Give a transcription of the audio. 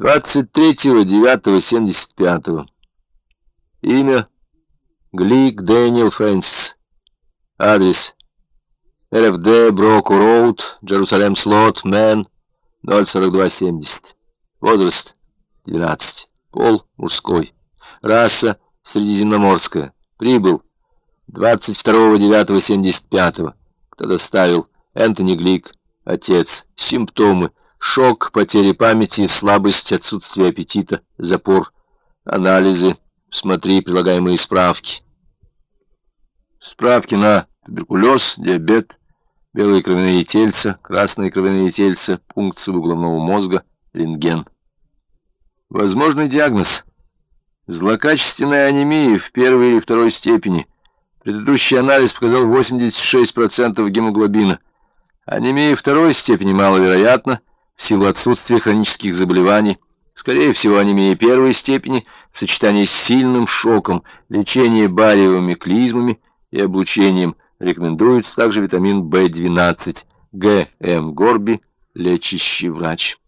23.09.75. Имя Глик Дэниел Фрэнсис. Адрес РФД Брок-роуд, Джерусалемс-Лот, Мэн, 04270. Возраст 12. Пол мужской. Раса средиземноморская. Прибыл 22.09.75. Кто доставил? Энтони Глик, отец. Симптомы Шок, потеря памяти, слабость, отсутствие аппетита, запор. Анализы. Смотри прилагаемые справки. Справки на туберкулез, диабет, белые кровяные тельца, красные кровяные тельца, пункцию головного мозга, рентген. Возможный диагноз. Злокачественная анемия в первой или второй степени. Предыдущий анализ показал 86% гемоглобина. Анемия второй степени маловероятна силу отсутствия хронических заболеваний, скорее всего, анемия первой степени в сочетании с сильным шоком, лечение бариевыми клизмами и облучением. Рекомендуется также витамин В12. Г. М. Горби, лечащий врач.